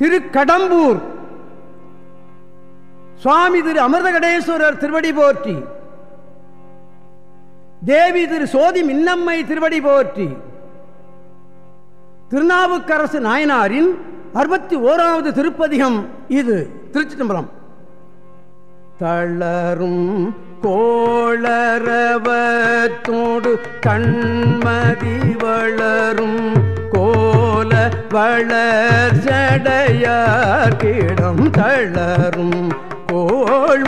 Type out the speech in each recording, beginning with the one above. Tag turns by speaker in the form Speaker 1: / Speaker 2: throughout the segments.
Speaker 1: திருக்கடம்பூர். சுவாமி திரு அமிர்தகடேஸ்வரர் திருவடி போற்றி. தேவி திரு சோதி மின்னம்மை திருவடி போற்றி. திருநாவுக்கரசு நாயனாரின் அறுபத்தி ஓராவது திருப்பதிகம் இது. திருச்சி தம்பரம் தளரும் கோளரவத்தோடு கண்மதி வளரும் கோல வளர் ஜடையார்கிடம் தளரும் கோள்வரவத்தோடு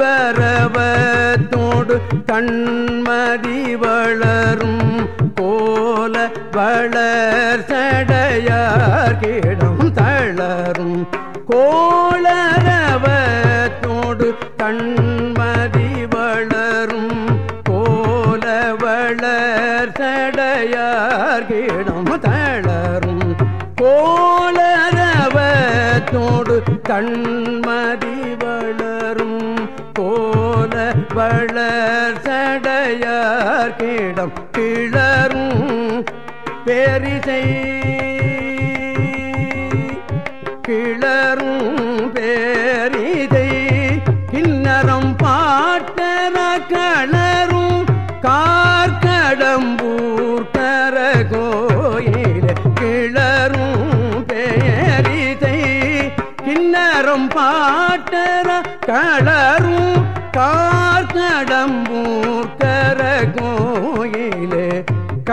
Speaker 1: கண்மதி வளரும் கோல வளர் சடையார்கிடம் தளரும் கோளரவத்தோடு கண் சடையார்கிடம் தளரும். கோலரவத்தோடு தன்மதி வளரும். கோல வளர் சடையார் சடையார்கிடம் கிளரும். பேரிசை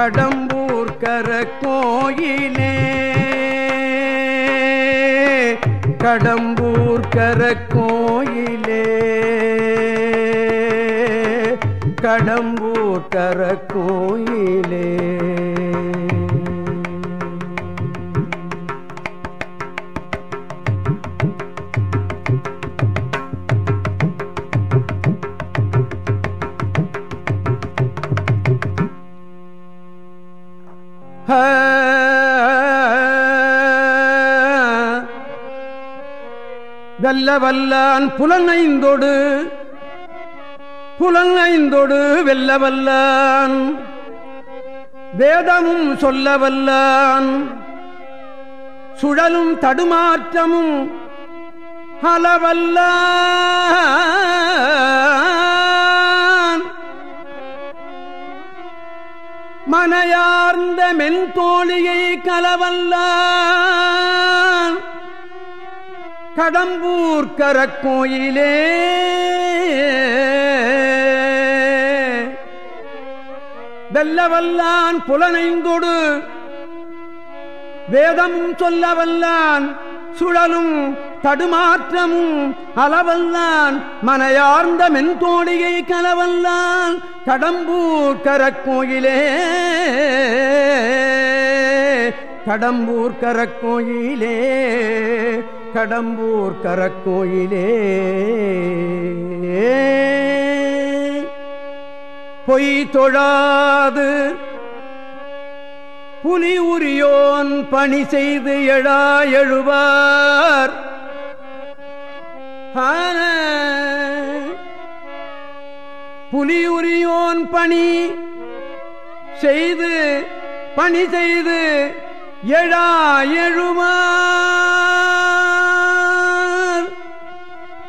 Speaker 1: கடம்பூர் கர கோயிலே. கடம்பூர் கர கோயிலே. கடம்பூர் கர கோயிலே. வல்ல வல்லான் புலனைந்தோடு புலனைந்தோடு வெல்ல வல்லான் வேதமும் சொல்ல வல்லான் சுழலும் தடுமாற்றமும் அளவல்லான். மனையார்ந்த மென்தோழியை கலவல்லான். கடம்பூர் கரக்கோயிலே. வெல்லவல்லான் புலனைந்தொடு. வேதமும் சொல்லவல்லான் சுழலும் தடுமாற்றமும் அளவல்லான் மனையார்ந்த மென்தோடியை கலவல்லான் கடம்பூர் கரக்கோயிலே. கடம்பூர் கரக்கோயிலே. கடம்பூர் கரக்கோயிலே. பொய் தொழாது. புலி உரியோன் பணி செய்து எழா எழுவார். புலி உரியோன் பணி செய்து பணி செய்து எழா எழுமார்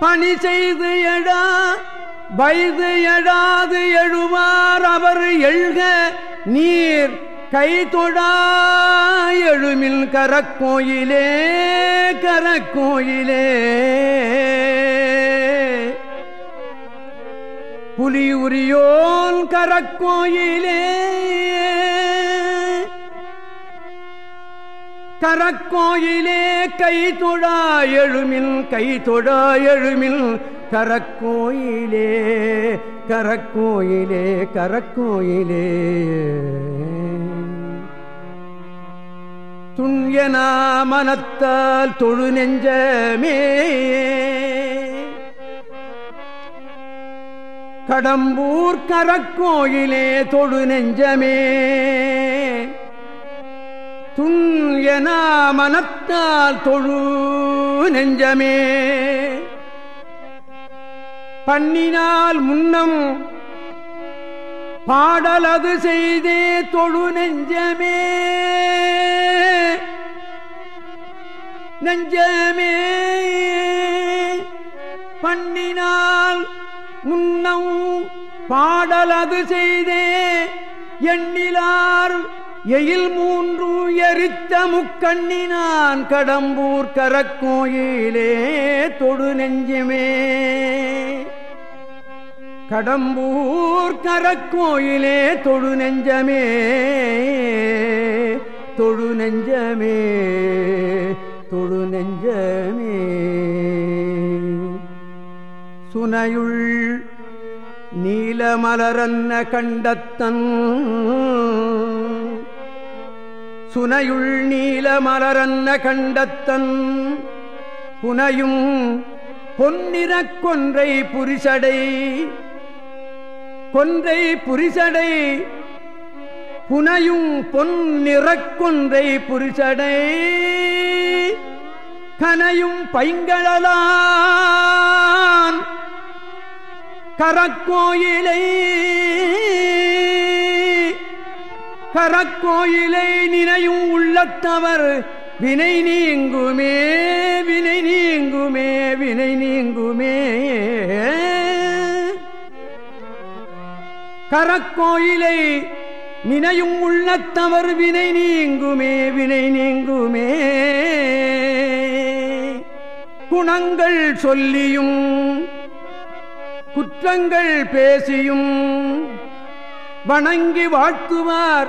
Speaker 1: பணி செய்து எடா வயது எழாது எழுவார் அவர் எழுக நீர் கை தொழா எழுமில் கரக்கோயிலே கரக்கோயிலே. புலியுரியோன் கரக்கோயிலே கரக்கோயிலே கை தொழா எழுமில் கை தொழா எழுமில் கரக்கோயிலே கரக்கோயிலே கரக்கோயிலே. துண்யனா மனத்தால் தொழு நெஞ்சமே. கடம்பூர் கரக்கோயிலே தொழு நெஞ்சமே. துண்யன மனத்தால் தொழு நெஞ்சமே. பண்ணினால் முன்னம் பாடலது செய்தே தொழு நெஞ்சமே. நெஞ்சமே. பண்ணினால் முன்னம் பாடலது செய்தே எண்ணிலார் எயில் மூன்று எரித்த முக்கண்ணினான் கடம்பூர் கரக்கோயிலே தொடு நெஞ்சுமே. கடம்பூர் கரக்கோயிலே தொடு நெஞ்சமே தொழு நெஞ்சமே தொழு நெஞ்சமே. சுனையுள் நீலமலரன்ன கண்டத்தன் சுனையுள் நீல மலரன்ன கண்டத்தன். புனையும் பொன்னிற கொன்றை புரிசடை. கொன்றை புரிசடை. புனையும் பொன் நிறக்கொன்றை புரிசடை. கனையும் பைங்களலான் கரக்கோயிலை கரக்கோயிலை நினையும் உள்ளத்தவர் வினை நீங்குமே வினை நீங்குமே வினை நீங்குமே. கரக்கோயிலை நினையும் உள்ளத்தவர் வினை நீங்குமே வினை நீங்குமே. குணங்கள் சொல்லியும் குற்றங்கள் பேசியும் வணங்கி வாழ்த்துவார்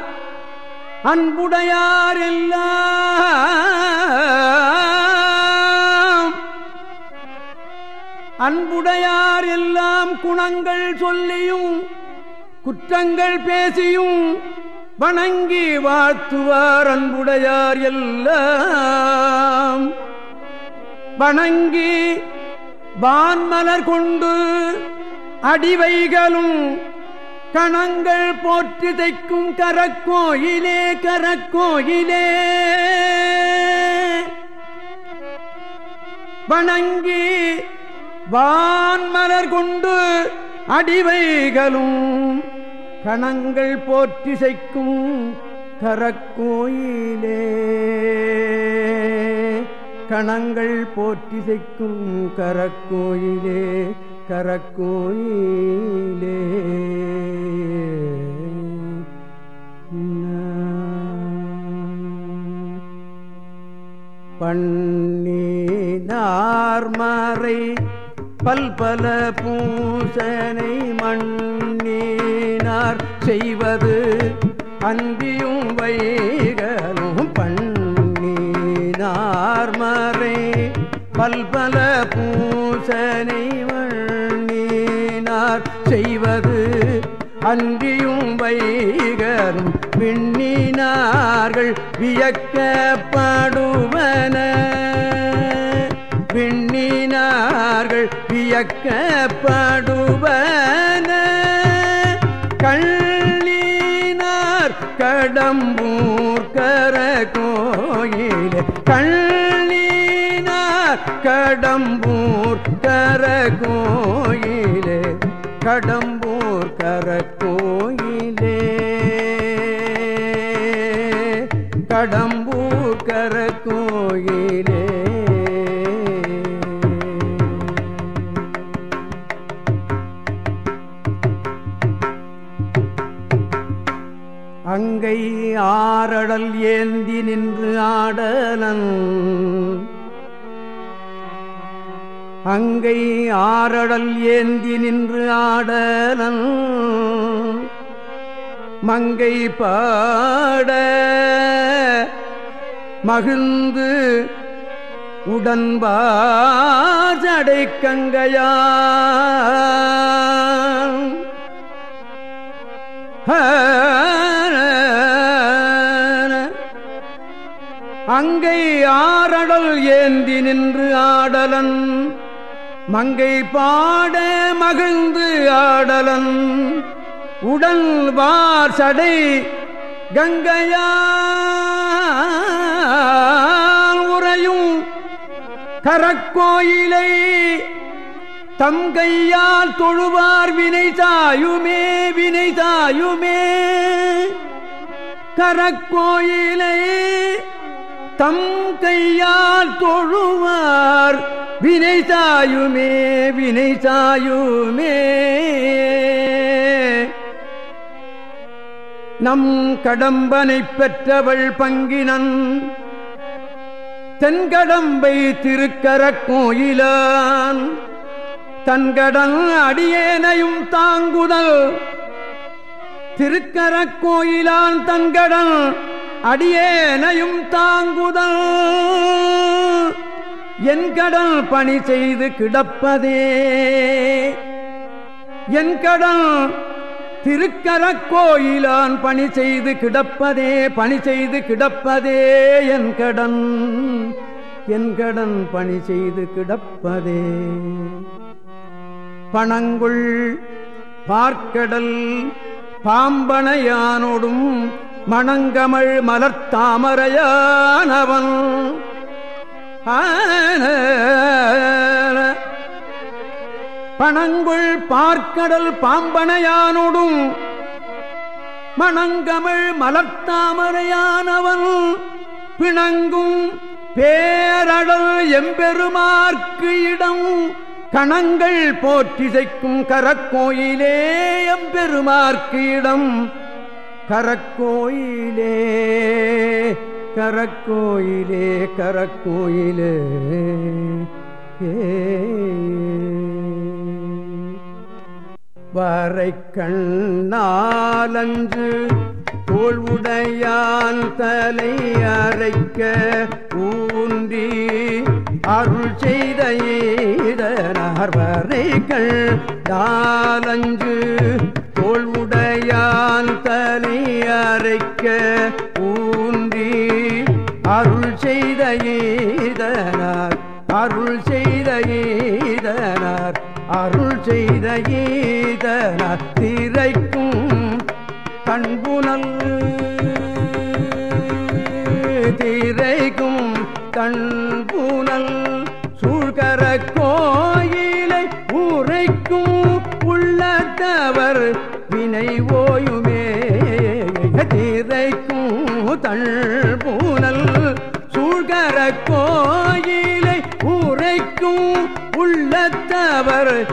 Speaker 1: அன்புடையார் எல்லாம் அன்புடையார் எல்லாம் குணங்கள் சொல்லியும் குற்றங்கள் பேசியும் வணங்கி வாழ்த்துவார் அன்புடையார் எல்லாம் வணங்கி வான்மலர் கொண்டு அடிவைகளும் கணங்கள் போற்றி தைக்கும் கரக்கோயிலே கரக்கோயிலே. வணங்கி வான்மலர் கொண்டு அடிவைகளும் கணங்கள் போற்றி செய்க்கும் கரக்கோயிலே. கணங்கள் போற்றி செய்க்கும் கரக்கோயிலே. கரக்கோயிலே பண்ணினார்மறை பல்பல பூசனை மண்ணினார் செய்வது அன்பியும் வைகலும் பண்ணினார்மறை பல்பல பூசனை மண் செய்வது அன்றியும் வைகரும் விண்ணினார்கள் வியக்கப்படுவன. விண்ணினார்கள் வியக்கப்படுவன. கள்ளினார் கடம்பூர் கர கோயிலே கள்ளினார் கடம்பூர் கர கோயிலே கடம்பூர் கர கோயிலே கடம்பூர் கர கோயிலே அங்கை ஆரடல் ஏந்தி நின்று ஆடலன் அங்கை ஆரடல் ஏந்தி நின்று ஆடலன். மங்கை பாட மகிழ்ந்து உடன்பாடை கங்கையா அங்கை ஆரடல் ஏந்தி நின்று ஆடலன். மங்கை பாட மகிழ்ந்து ஆடலன். உடல் வார் சடை கங்கையா உறையும். கரக்கோயிலை தம் கையால் தொழுவார் வினை தாயுமே வினை தாயுமே கரக்கோயிலை தம் கையால் தொழுவார் வினை சாயுமே வினை சாயுமே. நம் கடம்பனை பெற்றவள் பங்கினன் தென்கடம்பை திருக்கர கோயிலான். தன்கடன் அடியேனையும் தாங்குதல் திருக்கர கோயிலான் தன்கடன் அடியேனையும் தாங்குதல். என் கடல் பணி செய்து கிடப்பதே. என் கடல் திருக்கர கோயிலான் பணி செய்து கிடப்பதே பணி செய்து கிடப்பதே என் கடன். என் கடன் பணி செய்து கிடப்பதே. பணங்குள் பார்க்கடல் பாம்பனையானோடும் மணங்கமள் மலர்த்தாமரையானவன். பணங்குள் பார்க்கடல் பாம்பனையானோடும் மணங்கமிழ் மலர்த்தாமரையானவன் பிணங்கும் பேரடல் எம்பெருமார்க்கு இடம் கணங்கள் போற்றிசைக்கும் கரக்கோயிலே எம்பெருமார்க்கு இடம் கரக்கோயிலே. கரக்கோயிலே கரக்கோயிலே. வரை கண்ணாலன்று தோல்வுடையான் தலை அரைக்க ஊன்றி அருள் செய்த ஈதனார் வரை கண்ணாலஞ்சு தோல்வுடையான் தலை அரைக்க ஊ அருள் செய்த ஈதனார் அருள் செய்த ஈதனார் அருள் செய்த ஈதனார் திரைக்கும் கண்புனல் திரைக்கும் கண்புனல் சூழ்கர கோயிலை உரைக்கும் உள்ளத்தவர் வினை ஓயுமே திரைக்கும் தன் சூழ்கர கோயிலை உரைக்கும் உள்ளத்தவர்